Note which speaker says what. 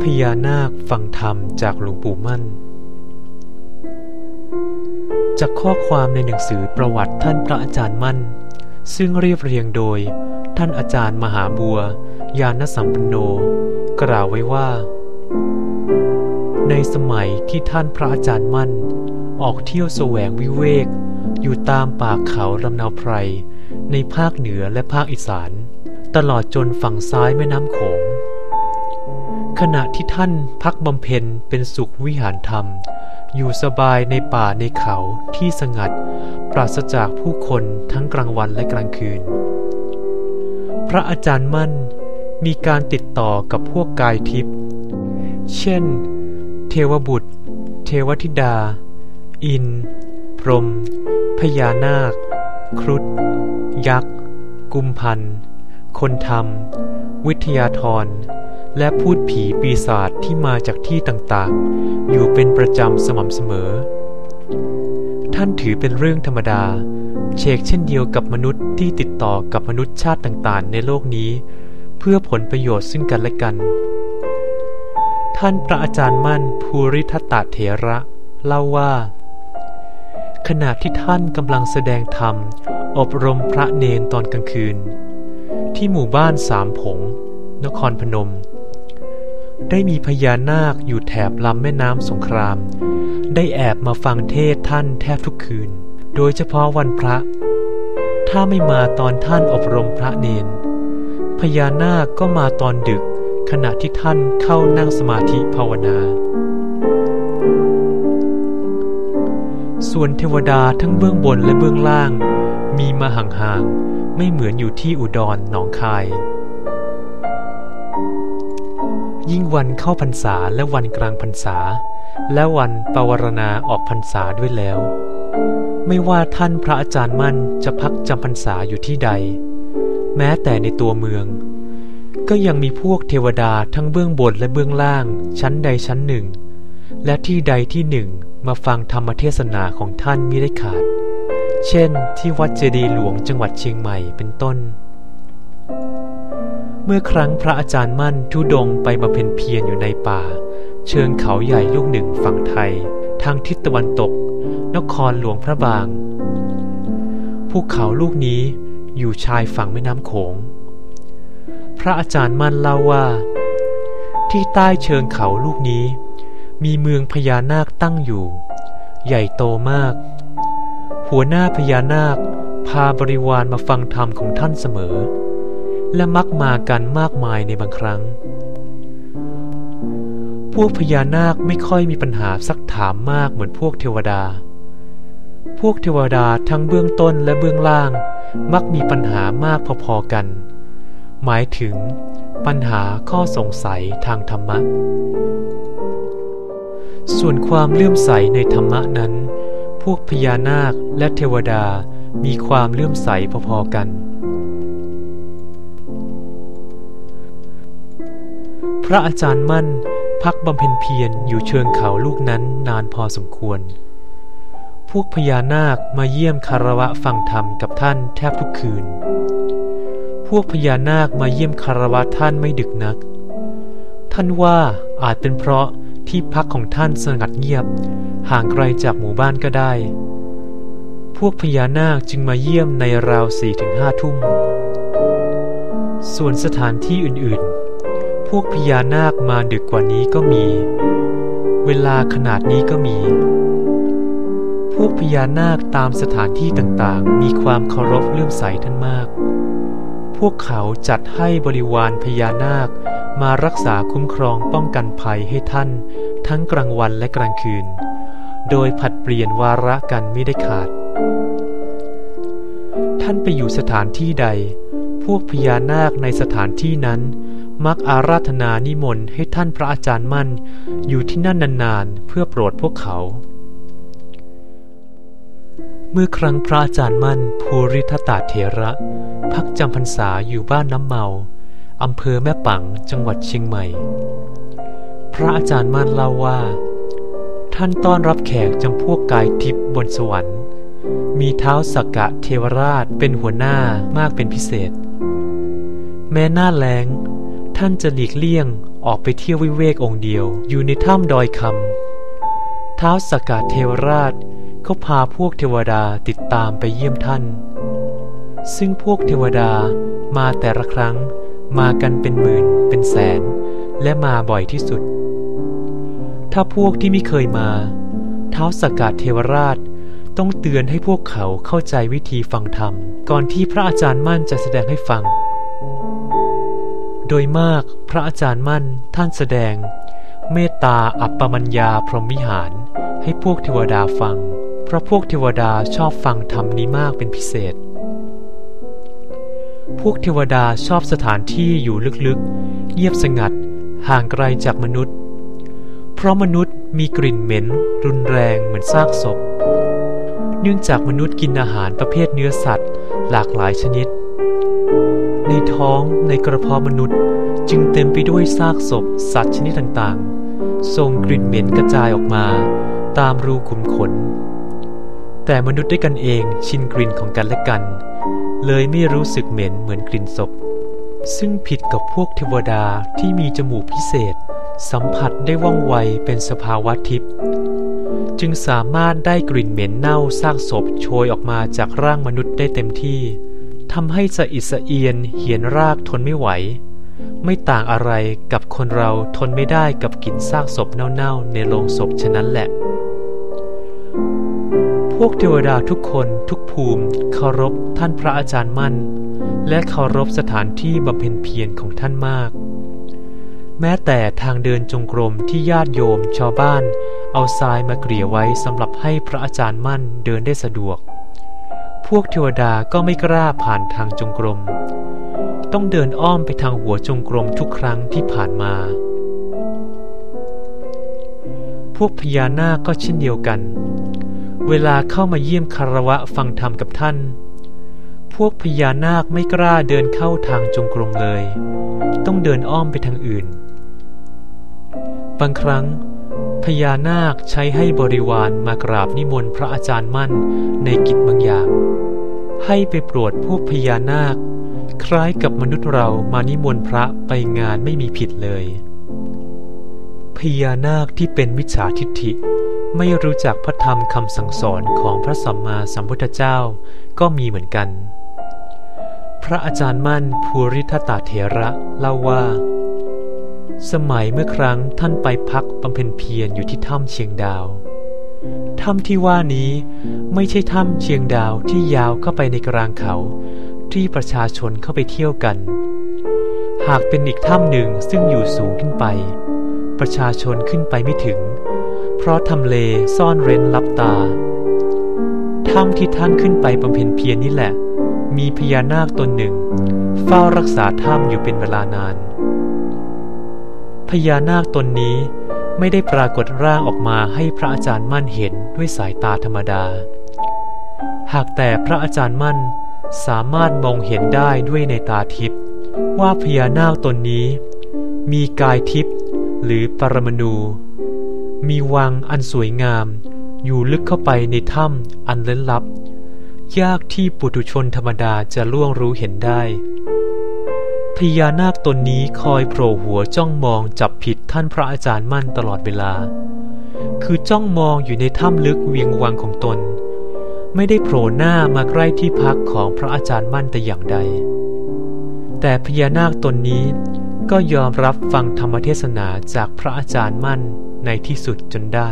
Speaker 1: พญานาคฟังธรรมจากหลวงปู่มั่น จากข้อความในหนังสือประวัติท่านพระอาจารย์มั่น ซึ่งเรียบเรียงโดยท่านอาจารย์มหาบัว ยานสัมปันโน กล่าวไว้ว่า ในสมัยที่ท่านพระอาจารย์มั่น ออกเที่ยวแสวงวิเวก อยู่ตามป่าเขาลำนาวไพร ในภาคเหนือและภาคอีสาน ตลอดจนฝั่งซ้ายแม่น้ำโขง ขณะที่ท่านพักบำเพ็ญเป็นสุขวิหารธรรม อยู่สบายในป่าในเขาที่สงัด ปราศจากผู้คนทั้งกลางวันและกลางคืน พระอาจารย์มั่นมีการติดต่อกับพวกกายทิพย์ เช่น เทวบุตร เทวธิดา อิน พรหม พญานาค ครุฑ ยักษ์ กุมพัน คนธรรม วิทยาธร และพูดผีปีศาจที่มาจากที่ต่างๆ อยู่เป็นประจำสม่ำเสมอ ท่านถือเป็นเรื่องธรรมดา เชกเช่นเดียวกับมนุษย์ที่ติดต่อกับมนุษย์ชาติต่างๆ ในโลกนี้ เพื่อผลประโยชน์ซึ่งกันและกัน ท่านพระอาจารย์มั่นภูริทัตตเถระเล่าว่า ขณะที่ท่านกำลังแสดงธรรม อบรมพระเนนตอนกลางคืน ที่หมู่บ้านสามผง นครพนม ได้มีพญานาคอยู่แถบลำแม่น้ำสงคราม ได้แอบมาฟังเทศท่านแทบทุกคืน โดยเฉพาะวันพระ ถ้าไม่มาตอนท่านอบรมพระเนน พญานาคก็มาตอนดึกขณะที่ท่านเข้านั่งสมาธิภาวนา ส่วนเทวดาทั้งเบื้องบนและเบื้องล่าง มีมาห่างๆ ไม่เหมือนอยู่ที่อุดรหนองคาย ยิ่งวันเข้าพรรษาและวันกลางพรรษา และวันปวารณาออกพรรษาด้วยแล้ว ไม่ว่าท่านพระอาจารย์มั่นจะพักจำพรรษาอยู่ที่ใด แม้แต่ในตัวเมือง ก็ยังมีพวกเทวดาทั้งเบื้องบนและเบื้องล่าง ชั้นใดชั้นหนึ่ง และที่ใดที่หนึ่งมาฟังธรรมเทศนาของท่านมิได้ขาด เช่น ที่วัดเจดีย์หลวงจังหวัดเชียงใหม่เป็นต้น เมื่อครั้งพระอาจารย์มั่นทุดงไปบำเพ็ญเพียรอยู่ในป่า เชิงเขาใหญ่ลูกหนึ่งฝั่งไทย ทางทิศตะวันตก นครหลวงพระบางภูเขาลูกนี้อยู่ชายฝั่งแม่น้ำโขง พระอาจารย์มั่นเล่าว่า ที่ใต้เชิงเขาลูกนี้ มีเมืองพญานาคตั้งอยู่ ใหญ่โตมาก หัวหน้าพญานาคพาบริวารมาฟังธรรมของท่านเสมอ และมักมากันมากมายในบางครั้ง พวกพญานาคไม่ค่อยมีปัญหาซักถามมากเหมือนพวกเทวดา พวกเทวดาทั้งเบื้องต้นและเบื้องล่าง มักมีปัญหามากพอๆกัน หมายถึงปัญหาข้อสงสัยทางธรรมะ ส่วนความเลื่อมใสในธรรมะนั้น พวกพญานาคและเทวดามีความเลื่อมใสพอๆกัน ระอาจารย์มั่น พักบำเพ็ญเพียรอยู่เชิงเขาลูกนั้นนานพอสมควร พวกพญานาคมาเยี่ยมคารวะฟังธรรมกับท่านแทบทุกคืน พวกพญานาคมาเยี่ยมคารวะท่านไม่ดึกนัก ท่านว่าอาจเป็นเพราะที่พักของท่านสงัดเงียบ ห่างไกลจากหมู่บ้านก็ได้ พวกพญานาคจึงมาเยี่ยมในราวสี่ถึงห้าทุ่ม ส่วนสถานที่อื่น วกพญานาคมาดึกกว่านี้ก็มี เวลาขนาดนี้ก็มี พวกพญานาคตามสถานที่ต่างๆ มีความเคารพเลื่อมใสท่านมาก พวกเขาจัดให้บริวารพญานาคมารักษาคุ้มครองป้องกันภัยให้ท่าน ทั้งกลางวันและกลางคืน โดยผัดเปลี่ยนวาระกันไม่ได้ขาด ท่านไปอยู่สถานที่ใด พวกพญานาคในสถานที่นั้น มักอาราธนานิมนต์ให้ท่านพระอาจารย์มั่น อยู่ที่นั่นนานๆ เพื่อโปรดพวกเขา เมื่อครั้งพระอาจารย์มั่นภูริทตตาเถระ พักจำพรรษาอยู่บ้านน้ำเมาอำเภอแม่ปังจังหวัดเชียงใหม่ พระอาจารย์มั่นเล่าว่า ท่านต้อนรับแขกจำพวกกายทิพย์บนสวรรค์ มีเท้าสักกะเทวราชเป็นหัวหน้ามากเป็นพิเศษ แม้หน้าแล้ง ท่านจะหลีกเลี่ยงออกไปเที่ยววิเวกองเดียว อยู่ในถ้ำดอยคำท้าวสกกัดเทวราชเขาพาพวกเทวดาติดตามไปเยี่ยมท่าน ซึ่งพวกเทวดามาแต่ละครั้งมากันเป็นหมื่นเป็นแสน และมาบ่อยที่สุด ถ้าพวกที่ไม่เคยมาเท้าสกกัดเทวราชต้องเตือนให้พวกเขาเข้าใจวิธีฟังธรรม ก่อนที่พระอาจารย์มั่นจะแสดงให้ฟัง โดยมากพระอาจารย์มั่นท่านแสดง เมตตาอัปปมัญญาพรหมวิหาร ให้พวกเทวดาฟัง เพราะพวกเทวดาชอบฟังธรรมนี้มากเป็นพิเศษ พวกเทวดาชอบสถานที่อยู่ลึกๆ เงียบสงัด ห่างไกลจากมนุษย์ เพราะมนุษย์มีกลิ่นเหม็น รุนแรงเหมือนซากศพ เนื่องจากมนุษย์กินอาหารประเภทเนื้อสัตว์ หลากหลายชนิด ในท้องในกระเพาะมนุษย์ จึงเต็มไปด้วยซากศพ สัตว์ชนิดต่างๆ ส่งกลิ่นเหม็นกระจายออกมา ตามรูขุมขน แต่มนุษย์ด้วยกันเองชินกลิ่นของกันและกัน เลยไม่รู้สึกเหม็นเหมือนกลิ่นศพ ซึ่งผิดกับพวกเทวดาที่มีจมูกพิเศษ สัมผัสได้ว่องไวเป็นสภาวะทิพย์จึงสามารถได้กลิ่นเหม็นเน่าซากศพโชยออกมาจากร่างมนุษย์ได้เต็มที่ ทำให้สะอิดสะเอียนเหียนรากทนไม่ไหว ไม่ต่างอะไรกับคนเราทนไม่ได้กับกลิ่นซากศพเน่าๆในโลงศพฉะนั้นแหละ พวกเทวดาทุกคนทุกภูมิเคารพท่านพระอาจารย์มั่น และเคารพสถานที่บำเพ็ญเพียรของท่านมาก แม้แต่ทางเดินจงกรมที่ญาติโยมชาวบ้าน เอาทรายมาเกลี่ยไว้สำหรับให้พระอาจารย์มั่นเดินได้สะดวก วกเทวดาก็ไม่กล้าผ่านทางจงกรม ต้องเดินอ้อมไปทางหัวจงกรมทุกครั้งที่ผ่านมา พวกพญานาคก็เช่นเดียวกัน เวลาเข้ามาเยี่ยมคารวะฟังธรรมกับท่าน พวกพญานาคไม่กล้าเดินเข้าทางจงกรมเลย ต้องเดินอ้อมไปทางอื่น บางครั้ง พญานาคใช้ให้บริวารมากราบนิมนต์พระอาจารย์มั่นในกิจบางอย่าง ให้ไปโปรดพวกพญานาค คล้ายกับมนุษย์เรามานิมนต์พระไปงานไม่มีผิดเลย พญานาคที่เป็นมิจฉาทิฏฐิ ไม่รู้จักพระธรรมคำสั่งสอนของพระสัมมาสัมพุทธเจ้าก็มีเหมือนกัน พระอาจารย์มั่นภูริทัตเถระเล่าว่า สมัยเมื่อครั้งท่านไปพักบำเพ็ญเพียรอยู่ที่ถ้ำเชียงดาว ถ้ำที่ว่านี้ไม่ใช่ถ้ำเชียงดาวที่ยาวเข้าไปในกลางเขาที่ประชาชนเข้าไปเที่ยวกัน หากเป็นอีกถ้ำหนึ่งซึ่งอยู่สูงขึ้นไป ประชาชนขึ้นไปไม่ถึง เพราะทำเลซ่อนเร้นลับตา ถ้ำที่ท่านขึ้นไปบำเพ็ญเพียรนี่แหละ มีพญานาคตนหนึ่ง เฝ้ารักษาถ้ำอยู่เป็นเวลานาน พญานาคตนนี้ไม่ได้ปรากฏร่างออกมาให้พระอาจารย์มั่นเห็นด้วยสายตาธรรมดา หากแต่พระอาจารย์มั่นสามารถมองเห็นได้ด้วยในตาทิพย์ว่าพญานาคตนนี้ มีกายทิพย์หรือปรมาณูมีวังอันสวยงาม อยู่ลึกเข้าไปในถ้ำอันล้นลับ ยากที่ปุถุชนธรรมดาจะล่วงรู้เห็นได้ ญานาคตนนี้คอยโผล่หัวจ้องมองจับผิดท่านพระอาจารย์มั่นตลอดเวลา คือจ้องมองอยู่ในถ้ำลึกเวียงวังของตน ไม่ได้โผล่หน้ามาใกล้ที่พักของพระอาจารย์มั่นแต่อย่างใด แต่พญานาคตนนี้ก็ยอมรับฟังธรรมเทศนาจากพระอาจารย์มั่นในที่สุดจนได้